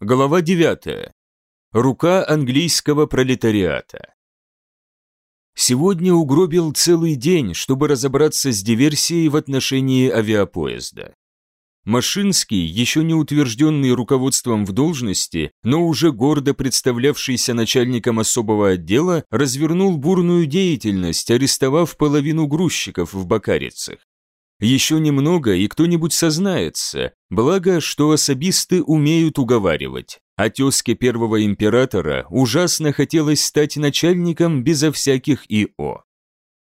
Глава 9. Рука английского пролетариата. Сегодня угробил целый день, чтобы разобраться с диверсией в отношении авиапоезда. Машинский, еще не утвержденный руководством в должности, но уже гордо представлявшийся начальником особого отдела, развернул бурную деятельность, арестовав половину грузчиков в Бакарицах. Еще немного, и кто-нибудь сознается, благо, что особисты умеют уговаривать. А тезке первого императора ужасно хотелось стать начальником безо всяких ИО.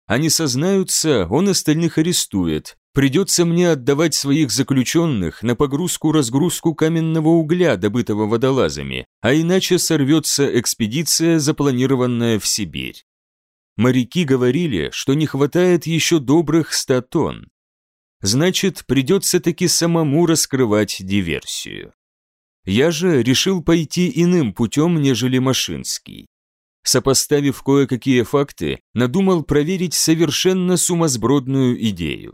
Они сознаются, он остальных арестует. Придется мне отдавать своих заключенных на погрузку-разгрузку каменного угля, добытого водолазами, а иначе сорвется экспедиция, запланированная в Сибирь. Моряки говорили, что не хватает еще добрых ста тонн, Значит, придется таки самому раскрывать диверсию. Я же решил пойти иным путем, нежели Машинский. Сопоставив кое-какие факты, надумал проверить совершенно сумасбродную идею.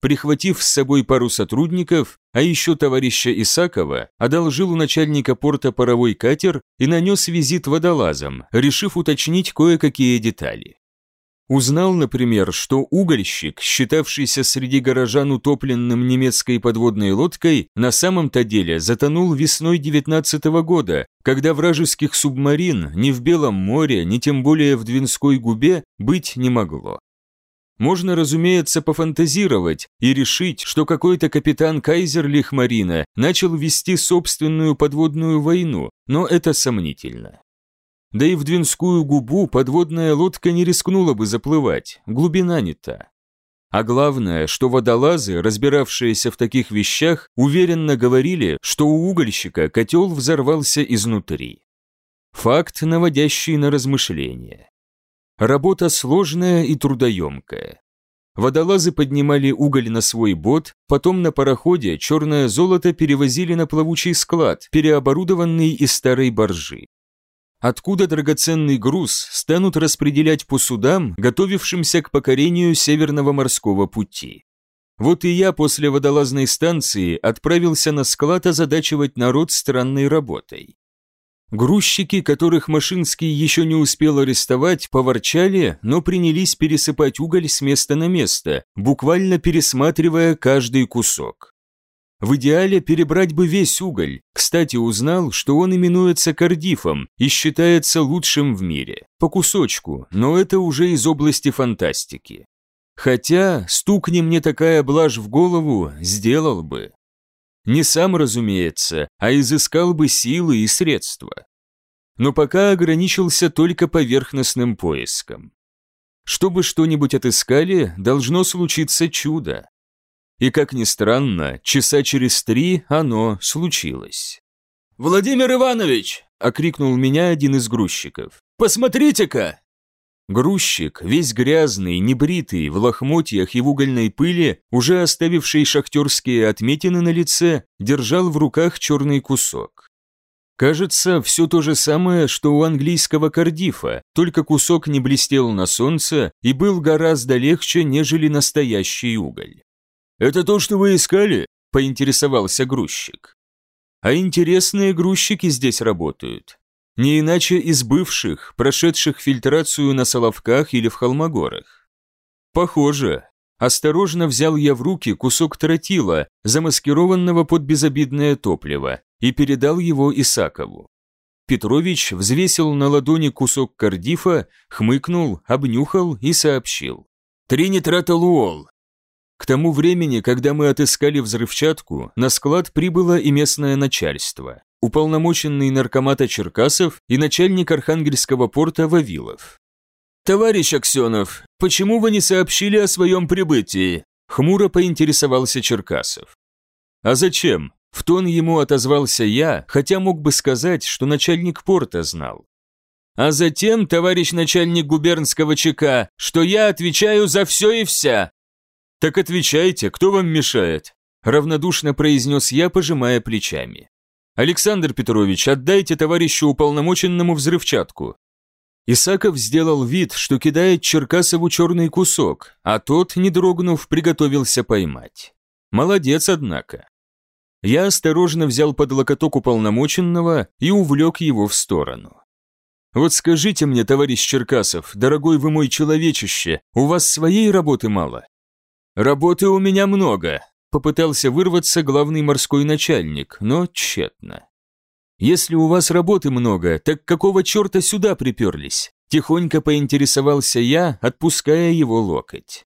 Прихватив с собой пару сотрудников, а еще товарища Исакова, одолжил у начальника порта паровой катер и нанес визит водолазам, решив уточнить кое-какие детали. Узнал, например, что угольщик, считавшийся среди горожан утопленным немецкой подводной лодкой, на самом-то деле затонул весной 19 -го года, когда вражеских субмарин ни в Белом море, ни тем более в Двинской губе быть не могло. Можно, разумеется, пофантазировать и решить, что какой-то капитан Кайзер Лихмарина начал вести собственную подводную войну, но это сомнительно. Да и в Двинскую губу подводная лодка не рискнула бы заплывать, глубина не та. А главное, что водолазы, разбиравшиеся в таких вещах, уверенно говорили, что у угольщика котел взорвался изнутри. Факт, наводящий на размышления. Работа сложная и трудоемкая. Водолазы поднимали уголь на свой бот, потом на пароходе черное золото перевозили на плавучий склад, переоборудованный из старой баржи откуда драгоценный груз станут распределять по судам, готовившимся к покорению Северного морского пути. Вот и я после водолазной станции отправился на склад озадачивать народ странной работой. Грузчики, которых Машинский еще не успел арестовать, поворчали, но принялись пересыпать уголь с места на место, буквально пересматривая каждый кусок. В идеале перебрать бы весь уголь. Кстати, узнал, что он именуется Кардифом и считается лучшим в мире. По кусочку, но это уже из области фантастики. Хотя, стукни мне такая блажь в голову, сделал бы. Не сам, разумеется, а изыскал бы силы и средства. Но пока ограничился только поверхностным поиском. Чтобы что-нибудь отыскали, должно случиться чудо. И, как ни странно, часа через три оно случилось. «Владимир Иванович!» – окрикнул меня один из грузчиков. «Посмотрите-ка!» Грузчик, весь грязный, небритый, в лохмотьях и в угольной пыли, уже оставивший шахтерские отметины на лице, держал в руках черный кусок. Кажется, все то же самое, что у английского кардифа, только кусок не блестел на солнце и был гораздо легче, нежели настоящий уголь. «Это то, что вы искали?» – поинтересовался грузчик. «А интересные грузчики здесь работают. Не иначе из бывших, прошедших фильтрацию на Соловках или в Холмогорах. Похоже. Осторожно взял я в руки кусок тротила, замаскированного под безобидное топливо, и передал его Исакову. Петрович взвесил на ладони кусок кардифа, хмыкнул, обнюхал и сообщил. «Тринитратолуол, к тому времени, когда мы отыскали взрывчатку, на склад прибыло и местное начальство, уполномоченный наркомата Черкасов и начальник Архангельского порта Вавилов. «Товарищ Аксенов, почему вы не сообщили о своем прибытии?» Хмуро поинтересовался Черкасов. «А зачем?» В тон ему отозвался я, хотя мог бы сказать, что начальник порта знал. А затем, товарищ начальник губернского ЧК, что я отвечаю за все и вся, «Так отвечайте, кто вам мешает?» равнодушно произнес я, пожимая плечами. «Александр Петрович, отдайте товарищу уполномоченному взрывчатку». Исаков сделал вид, что кидает Черкасову черный кусок, а тот, не дрогнув, приготовился поймать. Молодец, однако. Я осторожно взял под локоток уполномоченного и увлек его в сторону. «Вот скажите мне, товарищ Черкасов, дорогой вы мой человечище, у вас своей работы мало?» «Работы у меня много», – попытался вырваться главный морской начальник, но тщетно. «Если у вас работы много, так какого черта сюда приперлись?» Тихонько поинтересовался я, отпуская его локоть.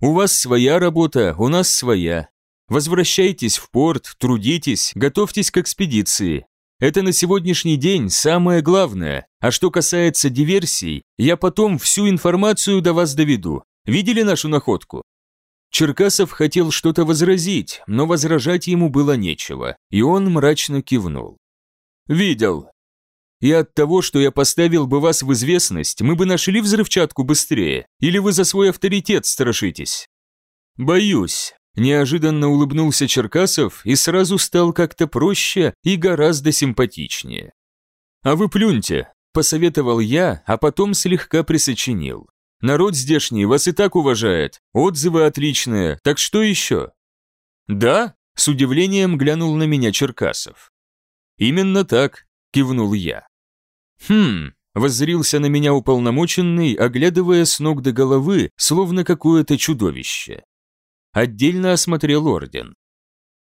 «У вас своя работа, у нас своя. Возвращайтесь в порт, трудитесь, готовьтесь к экспедиции. Это на сегодняшний день самое главное. А что касается диверсий, я потом всю информацию до вас доведу. Видели нашу находку? Черкасов хотел что-то возразить, но возражать ему было нечего, и он мрачно кивнул. «Видел. И от того, что я поставил бы вас в известность, мы бы нашли взрывчатку быстрее, или вы за свой авторитет страшитесь?» «Боюсь. Неожиданно улыбнулся Черкасов и сразу стал как-то проще и гораздо симпатичнее. «А вы плюньте», – посоветовал я, а потом слегка присочинил. «Народ здешний вас и так уважает, отзывы отличные, так что еще?» «Да?» – с удивлением глянул на меня Черкасов. «Именно так», – кивнул я. «Хм», – воззрился на меня уполномоченный, оглядывая с ног до головы, словно какое-то чудовище отдельно осмотрел орден.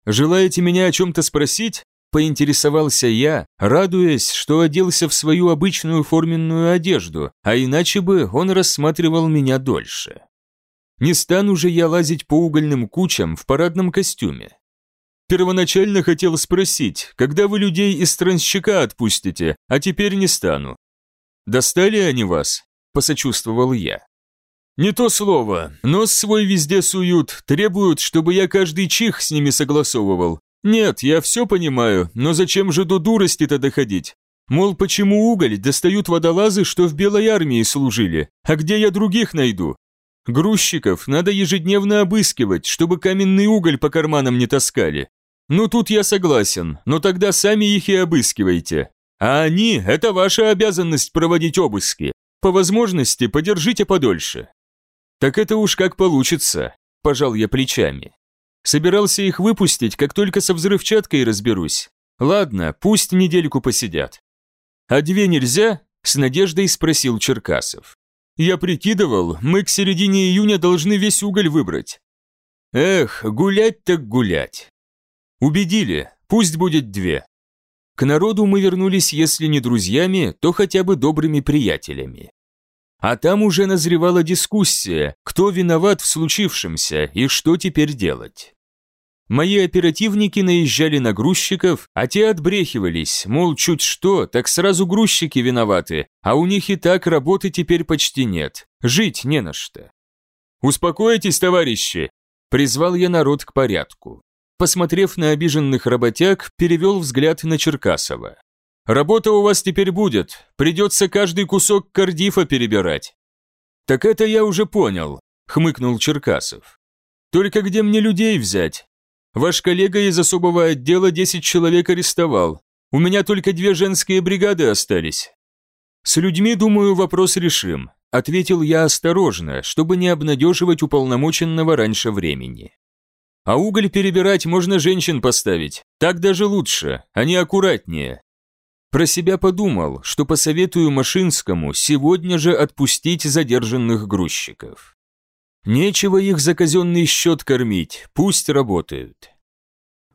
«Желаете меня о чем-то спросить?» – поинтересовался я, радуясь, что оделся в свою обычную форменную одежду, а иначе бы он рассматривал меня дольше. Не стану же я лазить по угольным кучам в парадном костюме. Первоначально хотел спросить, когда вы людей из трансщика отпустите, а теперь не стану. Достали они вас? Посочувствовал я. «Не то слово. Нос свой везде суют, требуют, чтобы я каждый чих с ними согласовывал. Нет, я все понимаю, но зачем же до дурости-то доходить? Мол, почему уголь достают водолазы, что в Белой армии служили, а где я других найду? Грузчиков надо ежедневно обыскивать, чтобы каменный уголь по карманам не таскали. Ну тут я согласен, но тогда сами их и обыскивайте. А они – это ваша обязанность проводить обыски. По возможности подержите подольше. «Так это уж как получится», – пожал я плечами. Собирался их выпустить, как только со взрывчаткой разберусь. Ладно, пусть недельку посидят. «А две нельзя?» – с надеждой спросил Черкасов. «Я прикидывал, мы к середине июня должны весь уголь выбрать». «Эх, гулять так гулять». «Убедили, пусть будет две». К народу мы вернулись, если не друзьями, то хотя бы добрыми приятелями. А там уже назревала дискуссия, кто виноват в случившемся и что теперь делать. Мои оперативники наезжали на грузчиков, а те отбрехивались, мол, чуть что, так сразу грузчики виноваты, а у них и так работы теперь почти нет, жить не на что. «Успокойтесь, товарищи!» – призвал я народ к порядку. Посмотрев на обиженных работяг, перевел взгляд на Черкасова. Работа у вас теперь будет, придется каждый кусок кардифа перебирать». «Так это я уже понял», — хмыкнул Черкасов. «Только где мне людей взять? Ваш коллега из особого отдела 10 человек арестовал. У меня только две женские бригады остались». «С людьми, думаю, вопрос решим», — ответил я осторожно, чтобы не обнадеживать уполномоченного раньше времени. «А уголь перебирать можно женщин поставить, так даже лучше, они аккуратнее, про себя подумал, что посоветую Машинскому сегодня же отпустить задержанных грузчиков. Нечего их за казенный счет кормить, пусть работают.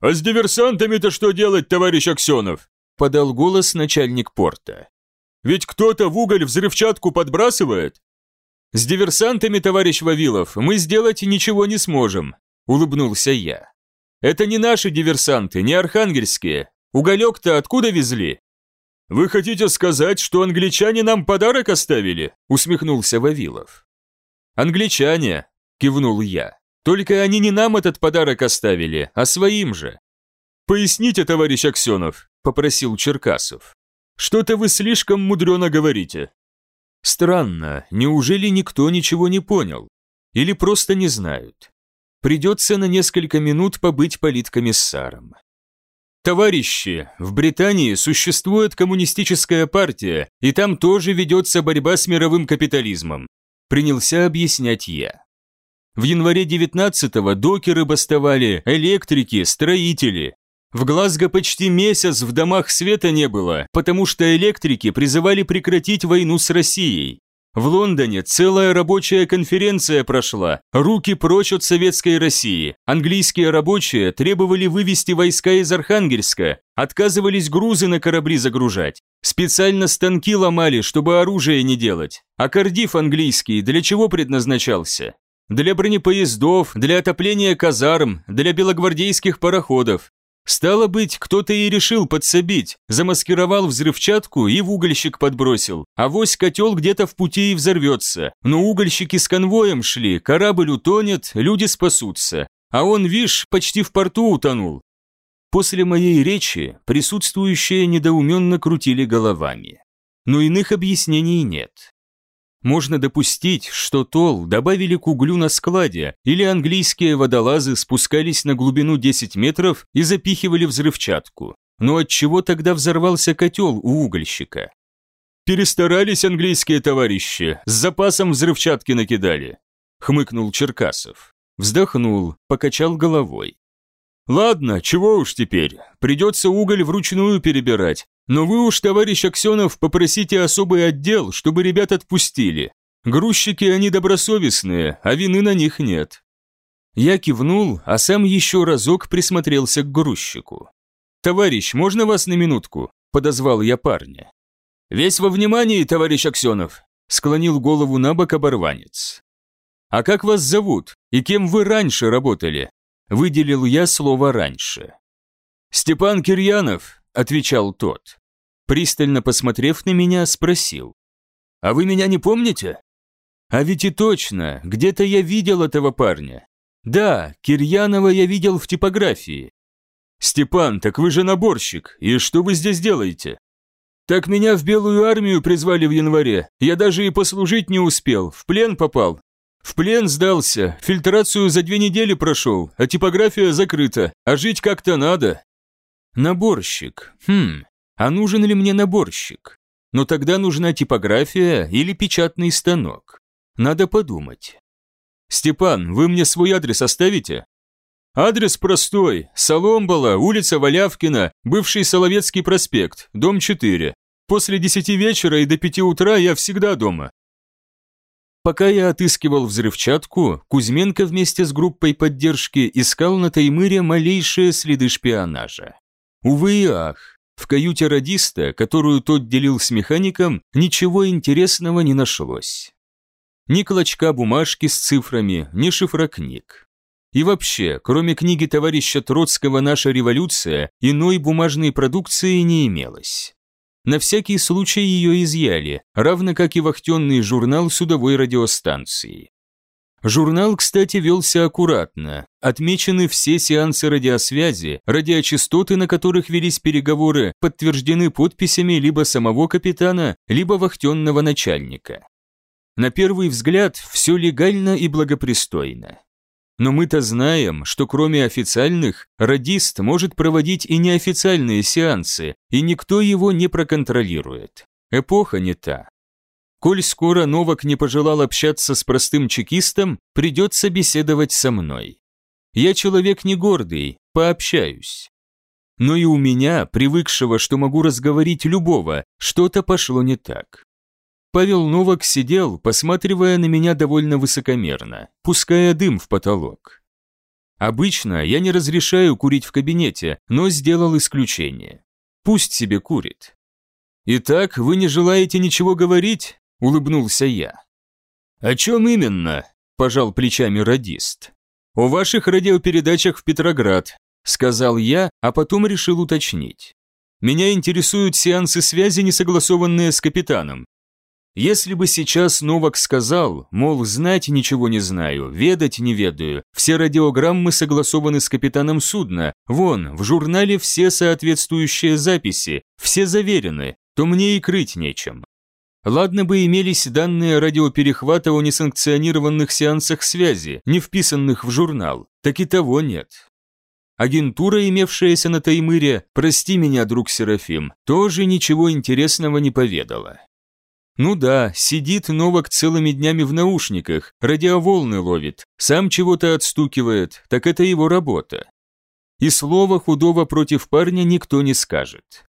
«А с диверсантами-то что делать, товарищ Аксенов?» подал голос начальник порта. «Ведь кто-то в уголь взрывчатку подбрасывает?» «С диверсантами, товарищ Вавилов, мы сделать ничего не сможем», улыбнулся я. «Это не наши диверсанты, не архангельские. Уголек-то откуда везли?» «Вы хотите сказать, что англичане нам подарок оставили?» усмехнулся Вавилов. «Англичане», кивнул я. «Только они не нам этот подарок оставили, а своим же». «Поясните, товарищ Аксенов», попросил Черкасов. «Что-то вы слишком мудрено говорите». Странно, неужели никто ничего не понял? Или просто не знают? Придется на несколько минут побыть политкомиссаром. Товарищи, в Британии существует коммунистическая партия, и там тоже ведется борьба с мировым капитализмом. Принялся объяснять я. В январе 19-го докеры бастовали, электрики, строители. В Глазго почти месяц в домах света не было, потому что электрики призывали прекратить войну с Россией. В Лондоне целая рабочая конференция прошла. Руки прочь от советской России. Английские рабочие требовали вывести войска из Архангельска, отказывались грузы на корабли загружать. Специально станки ломали, чтобы оружие не делать. А Кардиф английский для чего предназначался? Для бронепоездов, для отопления казарм, для белогвардейских пароходов. Стало быть, кто-то и решил подсобить, замаскировал взрывчатку и в угольщик подбросил. А вось котел где-то в пути и взорвется. Но угольщики с конвоем шли, корабль утонет, люди спасутся. А он, вишь, почти в порту утонул. После моей речи присутствующие недоуменно крутили головами. Но иных объяснений нет. Можно допустить, что тол добавили к углю на складе, или английские водолазы спускались на глубину 10 метров и запихивали взрывчатку. Но от чего тогда взорвался котел у угольщика? Перестарались английские товарищи, с запасом взрывчатки накидали, хмыкнул Черкасов. Вздохнул, покачал головой. Ладно, чего уж теперь, придется уголь вручную перебирать, но вы уж, товарищ Аксенов, попросите особый отдел, чтобы ребят отпустили. Грузчики они добросовестные, а вины на них нет. Я кивнул, а сам еще разок присмотрелся к грузчику. «Товарищ, можно вас на минутку?» – подозвал я парня. «Весь во внимании, товарищ Аксенов», – склонил голову на бок оборванец. «А как вас зовут? И кем вы раньше работали?» Выделил я слово «раньше». «Степан Кирьянов», – отвечал тот. Пристально посмотрев на меня, спросил. «А вы меня не помните?» «А ведь и точно, где-то я видел этого парня. Да, Кирьянова я видел в типографии». «Степан, так вы же наборщик, и что вы здесь делаете?» «Так меня в Белую армию призвали в январе, я даже и послужить не успел, в плен попал. В плен сдался, фильтрацию за две недели прошел, а типография закрыта, а жить как-то надо». Наборщик. Хм, а нужен ли мне наборщик? Но тогда нужна типография или печатный станок. Надо подумать. Степан, вы мне свой адрес оставите? Адрес простой. Соломбала, улица Валявкина, бывший Соловецкий проспект, дом 4. После 10 вечера и до 5 утра я всегда дома. Пока я отыскивал взрывчатку, Кузьменко вместе с группой поддержки искал на Таймыре малейшие следы шпионажа. Увы и ах, в каюте радиста, которую тот делил с механиком, ничего интересного не нашлось. Ни клочка бумажки с цифрами, ни шифра. И вообще, кроме книги товарища Троцкого «Наша революция», иной бумажной продукции не имелось. На всякий случай ее изъяли, равно как и вахтенный журнал судовой радиостанции. Журнал, кстати, велся аккуратно. Отмечены все сеансы радиосвязи, радиочастоты, на которых велись переговоры, подтверждены подписями либо самого капитана, либо вахтенного начальника. На первый взгляд, все легально и благопристойно. Но мы-то знаем, что кроме официальных, радист может проводить и неофициальные сеансы, и никто его не проконтролирует. Эпоха не та. Коль скоро Новак не пожелал общаться с простым чекистом, придется беседовать со мной. Я человек не гордый, пообщаюсь. Но и у меня, привыкшего, что могу разговорить любого, что-то пошло не так. Павел Новак сидел, посматривая на меня довольно высокомерно, пуская дым в потолок. Обычно я не разрешаю курить в кабинете, но сделал исключение. Пусть себе курит. «Итак, вы не желаете ничего говорить?» улыбнулся я. «О чем именно?» – пожал плечами радист. «О ваших радиопередачах в Петроград», – сказал я, а потом решил уточнить. «Меня интересуют сеансы связи, не согласованные с капитаном. Если бы сейчас Новак сказал, мол, знать ничего не знаю, ведать не ведаю, все радиограммы согласованы с капитаном судна, вон, в журнале все соответствующие записи, все заверены, то мне и крыть нечем. Ладно бы имелись данные радиоперехвата о несанкционированных сеансах связи, не вписанных в журнал, так и того нет. Агентура, имевшаяся на Таймыре, прости меня, друг Серафим, тоже ничего интересного не поведала. Ну да, сидит Новак целыми днями в наушниках, радиоволны ловит, сам чего-то отстукивает, так это его работа. и слова худого против парня никто не скажет.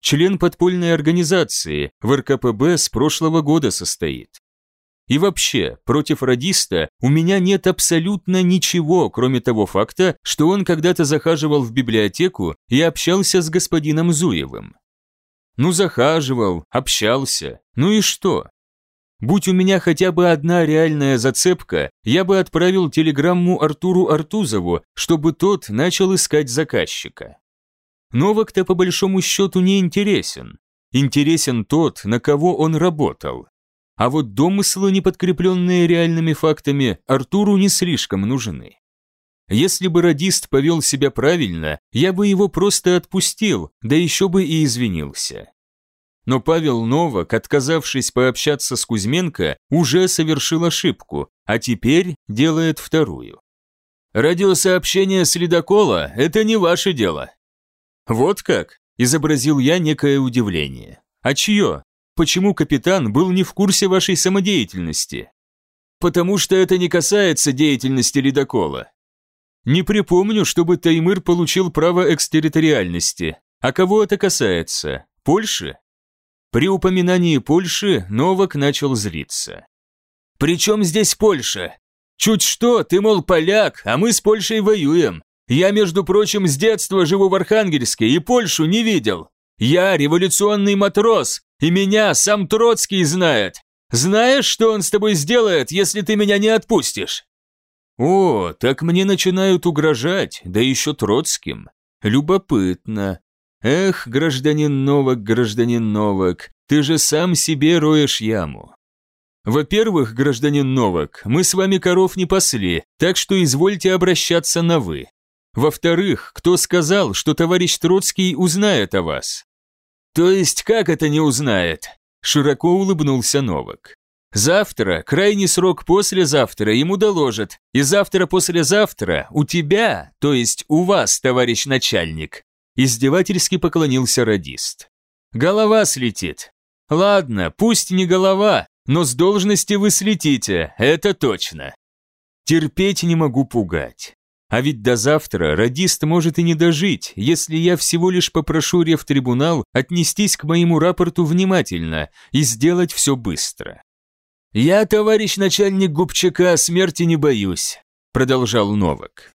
Член подпольной организации, в РКПБ с прошлого года состоит. И вообще, против радиста у меня нет абсолютно ничего, кроме того факта, что он когда-то захаживал в библиотеку и общался с господином Зуевым. Ну, захаживал, общался, ну и что? Будь у меня хотя бы одна реальная зацепка, я бы отправил телеграмму Артуру Артузову, чтобы тот начал искать заказчика. Новак-то по большому счету не интересен. Интересен тот, на кого он работал. А вот домыслы, не подкрепленные реальными фактами, Артуру не слишком нужны. Если бы радист повел себя правильно, я бы его просто отпустил, да еще бы и извинился. Но Павел Новак, отказавшись пообщаться с Кузьменко, уже совершил ошибку, а теперь делает вторую. «Радиосообщение с ледокола – это не ваше дело». «Вот как?» – изобразил я некое удивление. «А чье? почему капитан был не в курсе вашей самодеятельности. Потому что это не касается деятельности ледокола. Не припомню, чтобы Таймыр получил право экстерриториальности. А кого это касается? Польши? При упоминании Польши Новак начал злиться. «При чем здесь Польша? Чуть что, ты, мол, поляк, а мы с Польшей воюем. Я, между прочим, с детства живу в Архангельске и Польшу не видел. Я революционный матрос, и меня сам Троцкий знает. Знаешь, что он с тобой сделает, если ты меня не отпустишь?» «О, так мне начинают угрожать, да еще Троцким. Любопытно. Эх, гражданин Новак, гражданин Новак, ты же сам себе роешь яму. Во-первых, гражданин Новак, мы с вами коров не пасли, так что извольте обращаться на «вы». Во-вторых, кто сказал, что товарищ Троцкий узнает о вас? «То есть как это не узнает?» Широко улыбнулся Новак. «Завтра, крайний срок послезавтра, ему доложат, и завтра-послезавтра у тебя, то есть у вас, товарищ начальник», издевательски поклонился радист. «Голова слетит. Ладно, пусть не голова, но с должности вы слетите, это точно. Терпеть не могу пугать. А ведь до завтра радист может и не дожить, если я всего лишь попрошу рефтрибунал отнестись к моему рапорту внимательно и сделать все быстро. «Я, товарищ начальник Губчака, смерти не боюсь», – продолжал Новак.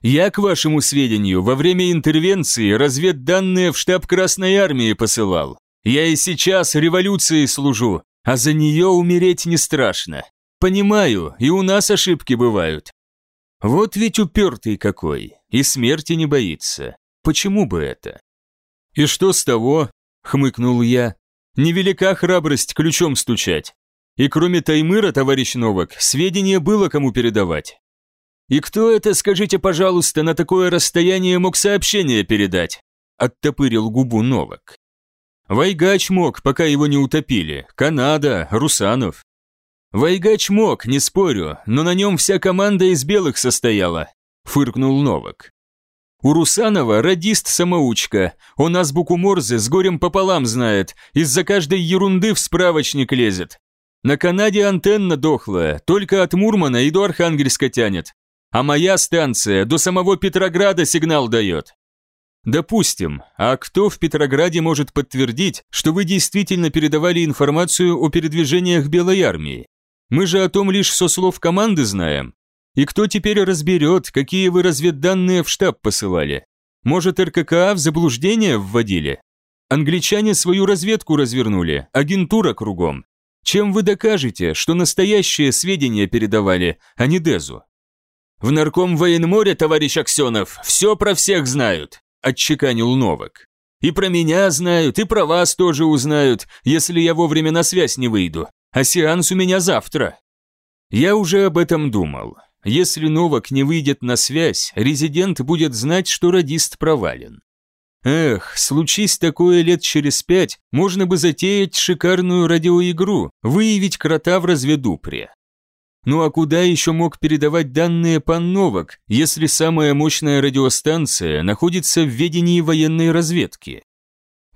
«Я, к вашему сведению, во время интервенции разведданные в штаб Красной Армии посылал. Я и сейчас революции служу, а за нее умереть не страшно. Понимаю, и у нас ошибки бывают, вот ведь упертый какой, и смерти не боится. Почему бы это? И что с того? Хмыкнул я. Невелика храбрость ключом стучать. И кроме Таймыра, товарищ Новак, сведения было кому передавать. И кто это, скажите, пожалуйста, на такое расстояние мог сообщение передать? Оттопырил губу Новак. Вайгач мог, пока его не утопили. Канада, Русанов. «Вайгач мог, не спорю, но на нем вся команда из белых состояла», – фыркнул Новак. «У Русанова радист-самоучка, он азбуку Морзе с горем пополам знает, из-за каждой ерунды в справочник лезет. На Канаде антенна дохлая, только от Мурмана и до Архангельска тянет. А моя станция до самого Петрограда сигнал дает. Допустим, а кто в Петрограде может подтвердить, что вы действительно передавали информацию о передвижениях Белой армии? Мы же о том лишь со слов команды знаем. И кто теперь разберет, какие вы разведданные в штаб посылали? Может, РККА в заблуждение вводили? Англичане свою разведку развернули, агентура кругом. Чем вы докажете, что настоящие сведения передавали, а не Дезу? В нарком военморе, товарищ Аксенов, все про всех знают, отчеканил Новак. И про меня знают, и про вас тоже узнают, если я вовремя на связь не выйду а сеанс у меня завтра. Я уже об этом думал. Если Новак не выйдет на связь, резидент будет знать, что радист провален. Эх, случись такое лет через пять, можно бы затеять шикарную радиоигру, выявить крота в разведупре. Ну а куда еще мог передавать данные пан Новак, если самая мощная радиостанция находится в ведении военной разведки?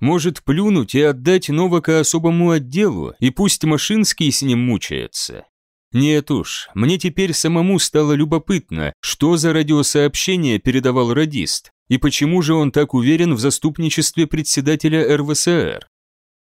Может плюнуть и отдать Новака особому отделу, и пусть Машинский с ним мучается. Нет уж, мне теперь самому стало любопытно, что за радиосообщение передавал радист, и почему же он так уверен в заступничестве председателя РВСР.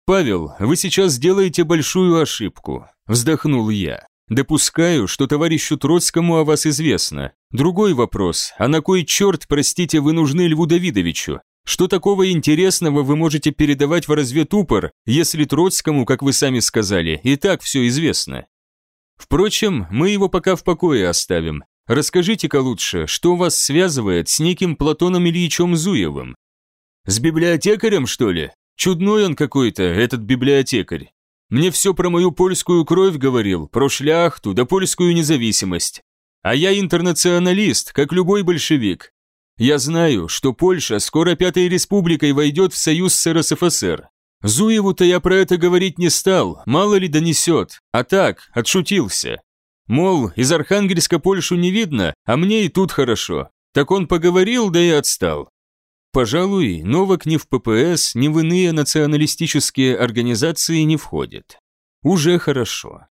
«Павел, вы сейчас делаете большую ошибку», – вздохнул я. «Допускаю, что товарищу Троцкому о вас известно. Другой вопрос, а на кой черт, простите, вы нужны Льву Давидовичу? Что такого интересного вы можете передавать в разведупор, если Троцкому, как вы сами сказали, и так все известно? Впрочем, мы его пока в покое оставим. Расскажите-ка лучше, что вас связывает с неким Платоном Ильичем Зуевым? С библиотекарем, что ли? Чудной он какой-то, этот библиотекарь. Мне все про мою польскую кровь говорил, про шляхту да польскую независимость. А я интернационалист, как любой большевик. Я знаю, что Польша скоро Пятой Республикой войдет в союз с РСФСР. Зуеву-то я про это говорить не стал, мало ли донесет, а так, отшутился. Мол, из Архангельска Польшу не видно, а мне и тут хорошо. Так он поговорил, да и отстал. Пожалуй, Новак ни в ППС, ни в иные националистические организации не входит. Уже хорошо.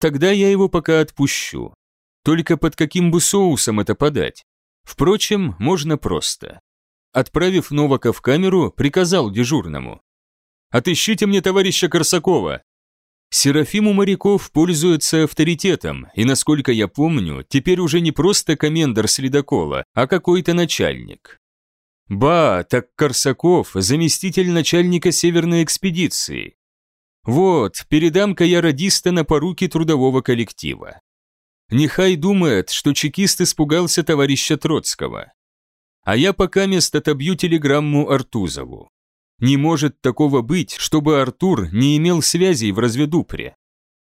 Тогда я его пока отпущу. Только под каким бы соусом это подать? Впрочем, можно просто. Отправив Новака в камеру, приказал дежурному. Отыщите мне товарища Корсакова!» Серафим у моряков пользуется авторитетом, и, насколько я помню, теперь уже не просто комендор следокола, а какой-то начальник. Ба, так Корсаков – заместитель начальника северной экспедиции. Вот, передам-ка я радиста на поруки трудового коллектива. Нехай думает, что чекист испугался товарища Троцкого. А я пока мест отобью телеграмму Артузову. Не может такого быть, чтобы Артур не имел связей в разведупре.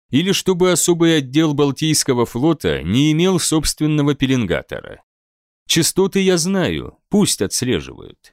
Или чтобы особый отдел Балтийского флота не имел собственного пеленгатора. Частоты я знаю, пусть отслеживают.